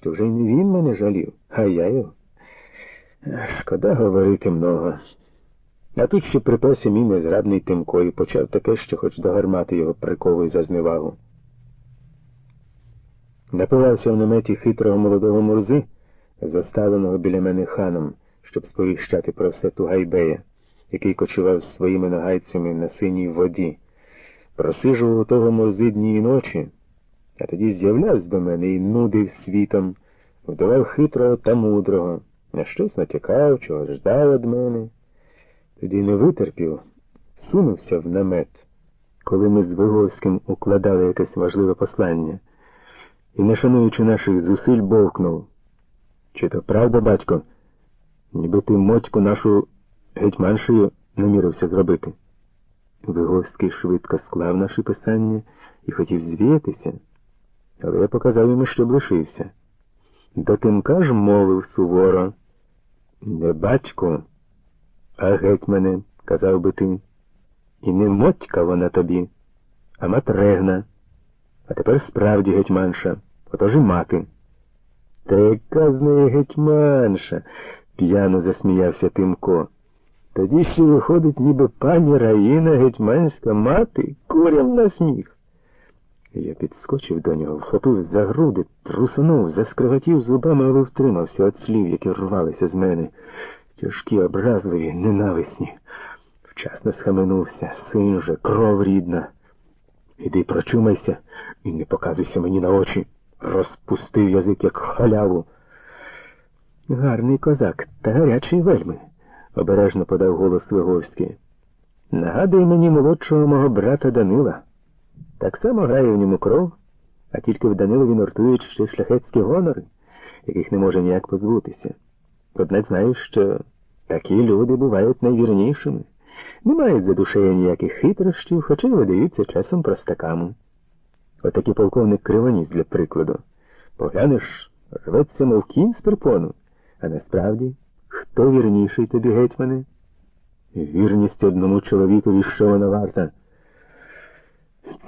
що вже не він мене жалів, а я його. Шкода говорити много. А тут ще припався мій незрадний Тимко і почав таке, що хоч до гармати його приковує за зневагу. Напивався в наметі хитрого молодого мурзи, заставленого біля мене ханом, щоб сповіщати про все Тугайбея, який кочував з своїми нагайцями на синій воді. Просижував того мурзи дні і ночі, а тоді з'являвся до мене і нудив світом, вдавав хитрого та мудрого, на щось натякав, чого ждав від мене. Тоді не витерпів, сунувся в намет, коли ми з Виговським укладали якесь важливе послання, і, не шануючи наших зусиль, бовкнув. Чи то правда, батько, ніби ти мотьку нашу гетьманшею намірився зробити? Виговський швидко склав наші писання і хотів звіятися, але я показав йому, щоб лишився. До Тимка ж мовив суворо. Не батько, а гетьмане, казав би ти. І не мотька вона тобі, а матрегна. А тепер справді гетьманша, отож і мати. Та яка з неї гетьманша? п'яно засміявся Тимко. Тоді ще виходить, ніби пані Раїна гетьманська мати, курям на сміх. Я підскочив до нього, вхопив за груди, трусунув, заскриготів зубами, але втримався від слів, які рвалися з мене. Тяжкі, образливі, ненависні. Вчасно схаменувся, син же, кров рідна. Іди прочумайся і не показуйся мені на очі. Розпустив язик, як халяву. Гарний козак та гарячий вельми, обережно подав голос Виговський. Нагадуй мені молодшого мого брата Данила. Так само грає в ньому кров, а тільки в Данилові нортують ще шляхетські гонори, яких не може ніяк позбутися. Однак знаєш, що такі люди бувають найвірнішими, не мають за душею ніяких хитрощів, хоча й видаються часом простаками. Отакий полковник Кривоніс, для прикладу. Поглянеш, рветься, мов кінь з припону, а насправді, хто вірніший тобі, гетьмане? Вірність одному чоловікові, що вона варта.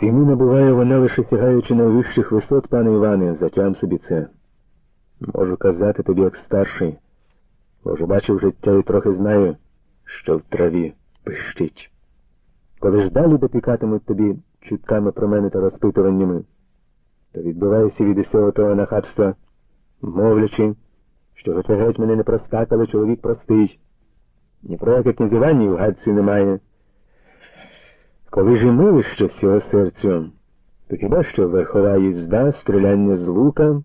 Ціни набуває вона лише сягаючи найвищих висот, пане Іване, затям собі це. Можу казати тобі, як старший, бо бачив життя і трохи знаю, що в траві пищить. Коли ж далі допікатимуть тобі чутками про мене та розпитуваннями, то відбивайся від усього того нахабства, мовлячи, що хоча геть мене не простак, чоловік простий. Ні про яке князювання в гадці немає. Коли ж і милище з цього серцю, то хіба що верхова їзда, стріляння з лука,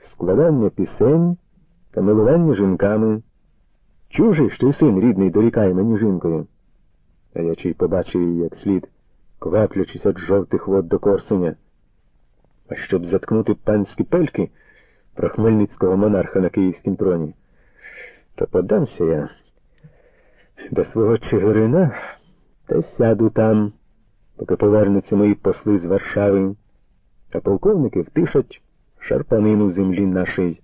складання пісень та милування жінками. Чужий, що й син рідний дорікає мені жінкою. А я чий побачив її як слід, кваплячись від жовтих вод до Корсуня. А щоб заткнути панські пельки про хмельницького монарха на київськім троні, то подамся я до свого Чигирина та сяду там, поки повернуться мої посли з Варшави, а полковники втишать шарпанину землі нашої.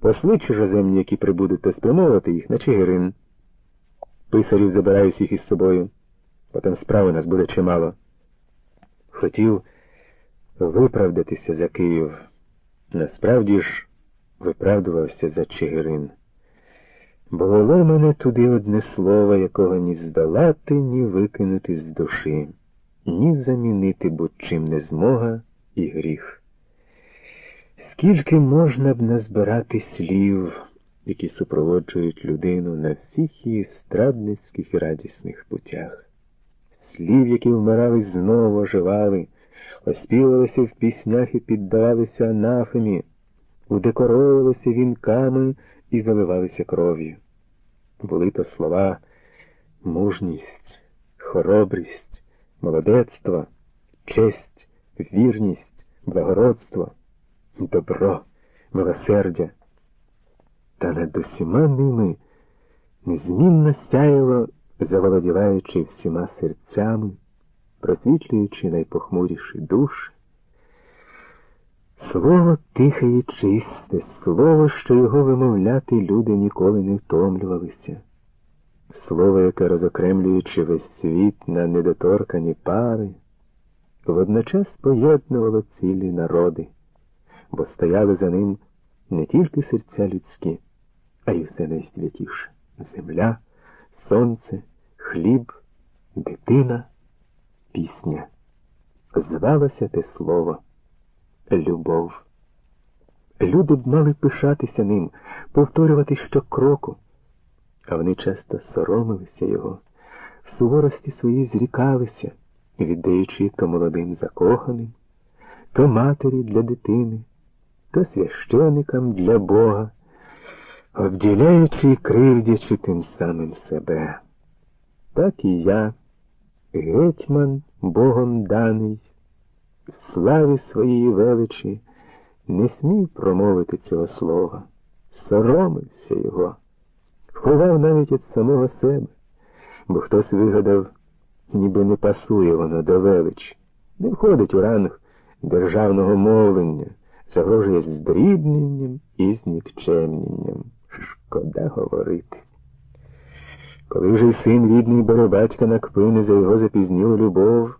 Посли чужоземні, які прибудуть, то спрямовувати їх на Чигирин. Писарів забираю всіх із собою, потім справи нас буде чимало. Хотів виправдатися за Київ. Насправді ж виправдувався за Чигирин. Було мене туди одне слово, якого ні здолати, ні викинути з душі, ні замінити будь-чим не змога і гріх. Скільки можна б назбирати слів, які супроводжують людину на всіх її страдницьких і радісних путях, слів, які вмирали знову оживали, оспівалися в піснях і піддавалися анафемі, удекоровувалися вінками і заливалися кров'ю. Були то слова мужність, хоробрість, молодецтво, честь, вірність, благородство, добро, милосердя. Та над усіма ними незмінно сяяло, заволодіваючи всіма серцями, просвітлюючи найпохмуріші душі, Слово тихе і чисте, слово, що його вимовляти люди ніколи не втомлювалися. Слово, яке розокремлюючи весь світ на недоторкані пари, водночас поєднувало цілі народи. бо стояли за ним не тільки серця людські, а й все найсвятіше земля, сонце, хліб, дитина, пісня. Звалося те слово любов. Люди б мали пишатися ним, повторювати щокроку, а вони часто соромилися його, в суворості своїй зрікалися, віддаючи то молодим закоханим, то матері для дитини, то священикам для Бога, обділяючи і кривдячи тим самим себе. Так і я, гетьман Богом даний, славі своєї величі, не смів промовити цього слова, соромився його, ховав навіть від самого себе, бо хтось вигадав, ніби не пасує воно до величі, не входить у ранг державного мовлення, загрожує здрібненням і знікчемненням. Шкода говорити. Коли вже й син рідний бере батька на кпини за його запізнілу любов,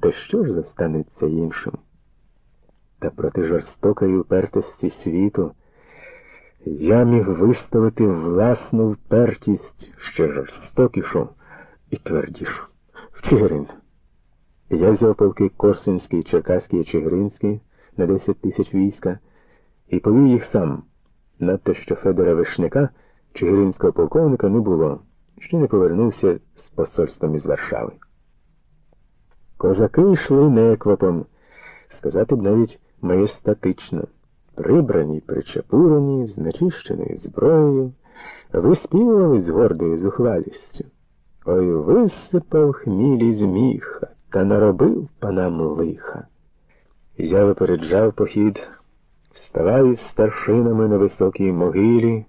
то що ж застанеться іншим? Та проти жорстокої упертості світу я міг виставити власну впертість ще жорстокішу і твердішу. Чигирин. Я взяв полки Корсунський, Черкаський і Чигиринський на 10 тисяч війська і повів їх сам. Надто що Федора Вишняка, Чигиринського полковника, не було, ще не повернувся з посольством із Варшави. Козаки йшли неквапом, сказати б навіть маєстатично, прибрані, причепурені, з начищеною зброєю, виспівали з гордою зухвалістю. Ой висипав хмілі з міха та наробив панам лиха. Я випереджав похід, вставав із старшинами на високій могилі.